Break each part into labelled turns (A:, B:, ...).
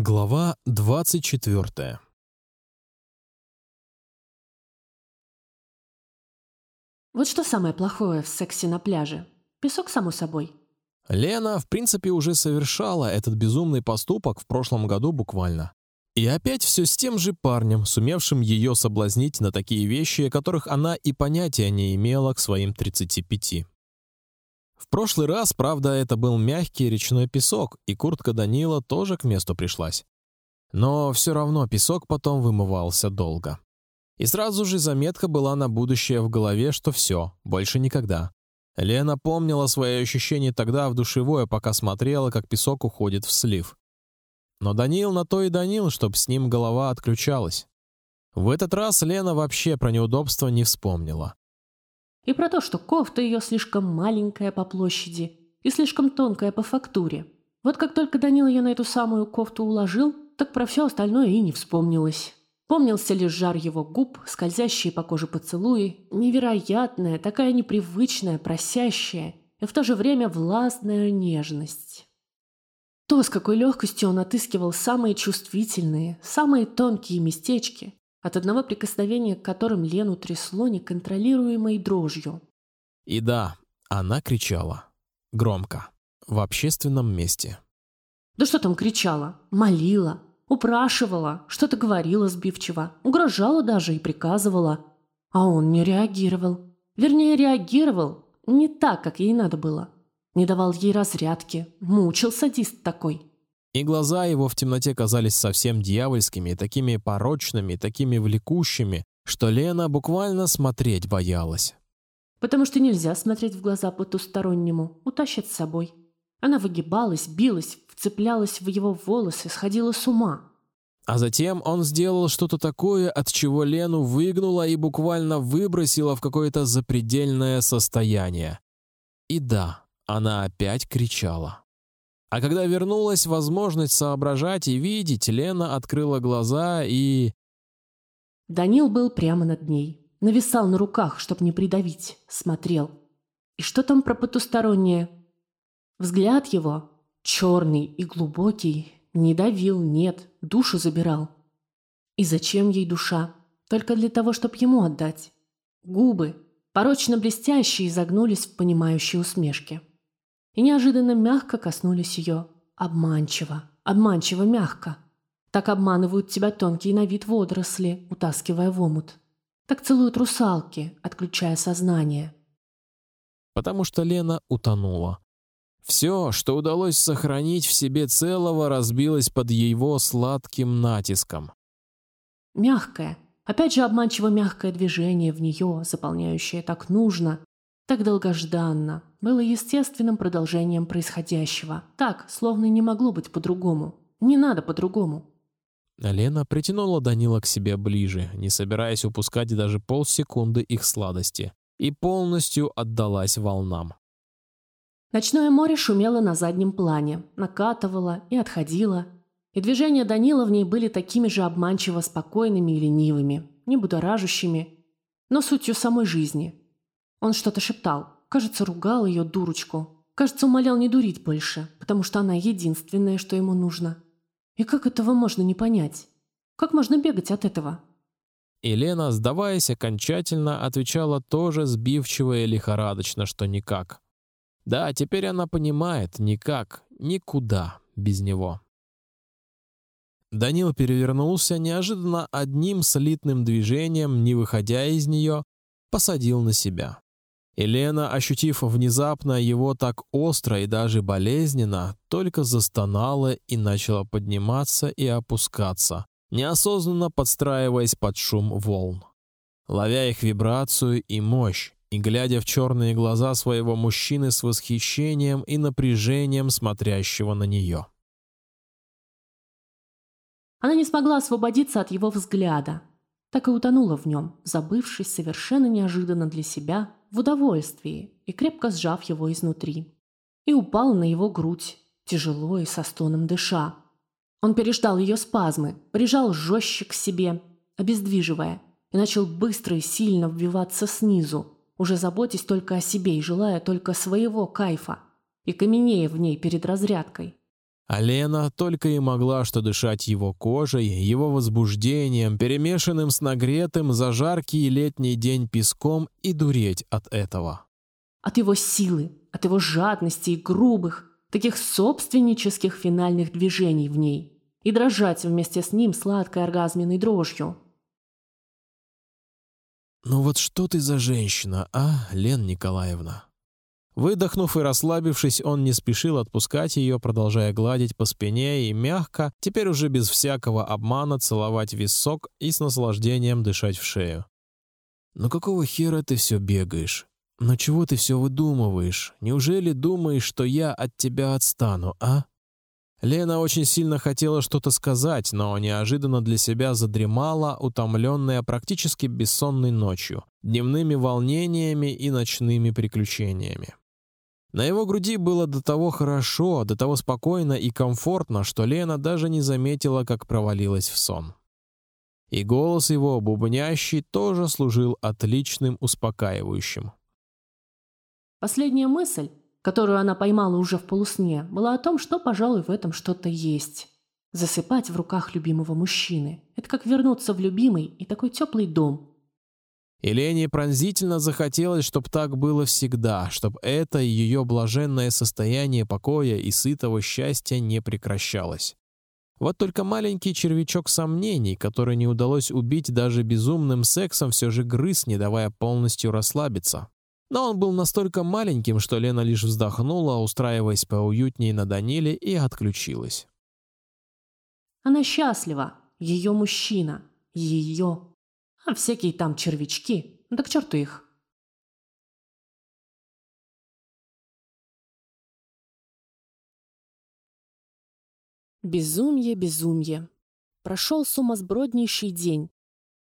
A: Глава двадцать четвертая.
B: Вот что самое плохое в сексе на пляже? Песок, само собой.
A: Лена, в принципе, уже совершала этот безумный поступок в прошлом году буквально. И опять все с тем же парнем, сумевшим ее соблазнить на такие вещи, о которых она и понятия не имела к своим 35. В прошлый раз, правда, это был мягкий речной песок, и куртка Данила тоже к месту пришлась. Но все равно песок потом вымывался долго. И сразу же заметка была на будущее в голове, что все, больше никогда. Лена помнила свои ощущения тогда в душевой, пока смотрела, как песок уходит в слив. Но Данил на то и Данил, чтоб с ним голова отключалась. В этот раз Лена вообще про неудобства не вспомнила.
B: И про то, что кофта ее слишком маленькая по площади и слишком тонкая по фактуре. Вот как только Данил ее на эту самую кофту уложил, так про все остальное и не вспомнилось. Помнился лишь жар его губ, скользящие по коже поцелуи, невероятная, такая непривычная, просящая и в то же время властная нежность. То, с какой легкостью он отыскивал самые чувствительные, самые тонкие местечки, от одного прикосновения к которым Лену трясло неконтролируемой дрожью.
A: И да, она кричала. Громко. В общественном месте.
B: Да что там кричала? Молила, Упрашивала, что-то говорила сбивчиво, угрожала даже и приказывала. А он не реагировал. Вернее, реагировал не так, как ей надо было. Не давал ей разрядки. Мучил садист такой.
A: И глаза его в темноте казались совсем дьявольскими, такими порочными, такими влекущими, что Лена буквально смотреть боялась.
B: Потому что нельзя смотреть в глаза потустороннему, утащат с собой. Она выгибалась, билась, вцеплялась в его волосы, сходила с ума.
A: А затем он сделал что-то такое, от чего Лену выгнуло и буквально выбросило в какое-то запредельное состояние. И да, она опять кричала. А когда вернулась возможность соображать и видеть, Лена открыла глаза и...
B: Данил был прямо над ней, нависал на руках, чтобы не придавить, смотрел. И что там про потустороннее? Взгляд его, черный и глубокий, не давил, нет, душу забирал. И зачем ей душа? Только для того, чтобы ему отдать. Губы, порочно блестящие, загнулись в понимающей усмешке. И неожиданно мягко коснулись ее. Обманчиво, обманчиво мягко. Так обманывают тебя тонкие на вид водоросли, утаскивая в омут. Так целуют русалки, отключая сознание.
A: Потому что Лена утонула. Все, что удалось сохранить в себе целого, разбилось под его сладким натиском.
B: Мягкое, опять же обманчиво мягкое движение в нее, заполняющее так нужно, так долгожданно, было естественным продолжением происходящего. Так, словно не могло быть по-другому. Не надо по-другому.
A: Лена притянула Данила к себе ближе, не собираясь упускать даже полсекунды их сладости, и полностью отдалась волнам.
B: Ночное море шумело на заднем плане, накатывало и отходило, и движения Данила в ней были такими же обманчиво спокойными и ленивыми, не будоражащими, но сутью самой жизни. Он что-то шептал, кажется, ругал ее дурочку, кажется, умолял не дурить больше, потому что она единственное, что ему нужно. И как этого можно не понять? Как можно бегать от этого?
A: Елена, сдаваясь окончательно, отвечала тоже сбивчиво и лихорадочно, что никак. Да, теперь она понимает, никак, никуда без него. Данил перевернулся неожиданно одним слитным движением, не выходя из нее, посадил на себя. Елена, ощутив внезапно его так остро и даже болезненно, только застонала и начала подниматься и опускаться, неосознанно подстраиваясь под шум волн, ловя их вибрацию и мощь, и глядя в черные глаза своего мужчины с восхищением и напряжением, смотрящего на нее.
B: Она не смогла освободиться от его взгляда, так и утонула в нем, забывшись совершенно неожиданно для себя в удовольствии и крепко сжав его изнутри. И упала на его грудь, тяжело и со стоном дыша. Он переждал ее спазмы, прижал жестче к себе, обездвиживая, и начал быстро и сильно вбиваться снизу, уже заботясь только о себе и желая только своего кайфа, и каменея в ней перед разрядкой.
A: А Лена только и могла что дышать его кожей, его возбуждением, перемешанным с нагретым за жаркий летний день песком и дуреть от этого.
B: От его силы, от его жадности и грубых, таких собственнических финальных движений в ней, и дрожать вместе с ним сладкой оргазменной дрожью.
A: «Ну вот что ты за женщина, а, Лен Николаевна?» Выдохнув и расслабившись, он не спешил отпускать ее, продолжая гладить по спине и мягко, теперь уже без всякого обмана, целовать висок и с наслаждением дышать в шею. «Ну какого хера ты все бегаешь? Но чего ты все выдумываешь? Неужели думаешь, что я от тебя отстану, а?» Лена очень сильно хотела что-то сказать, но неожиданно для себя задремала, утомленная практически бессонной ночью, дневными волнениями и ночными приключениями. На его груди было до того хорошо, до того спокойно и комфортно, что Лена даже не заметила, как провалилась в сон. И голос его, бубнящий, тоже служил отличным успокаивающим.
B: Последняя мысль, которую она поймала уже в полусне, была о том, что, пожалуй, в этом что-то есть. Засыпать в руках любимого мужчины – это как вернуться в любимый и такой теплый дом,
A: и Лене пронзительно захотелось, чтобы так было всегда, чтобы это ее блаженное состояние покоя и сытого счастья не прекращалось. Вот только маленький червячок сомнений, который не удалось убить даже безумным сексом, все же грыз, не давая полностью расслабиться. Но он был настолько маленьким, что Лена лишь вздохнула, устраиваясь поуютнее на Даниле, и отключилась.
B: Она счастлива, ее мужчина, ее а всякие там червячки. Да к черту их. Безумье, безумье. Прошел сумасброднейший день.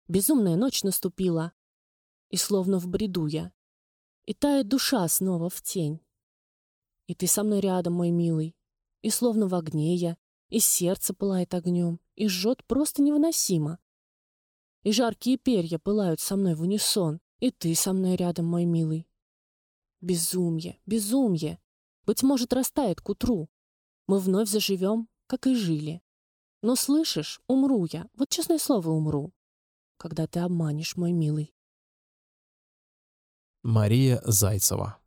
B: Безумная ночь наступила. И словно в бреду я. И тает душа снова в тень. И ты со мной рядом, мой милый. И словно в огне я. И сердце пылает огнем. И жжет просто невыносимо и жаркие перья пылают со мной в унисон, и ты со мной рядом, мой милый. Безумье, безумье. Быть может, растает к утру. Мы вновь заживем, как и жили. Но слышишь, умру я, вот честное слово умру, когда ты обманешь, мой милый.
A: Мария Зайцева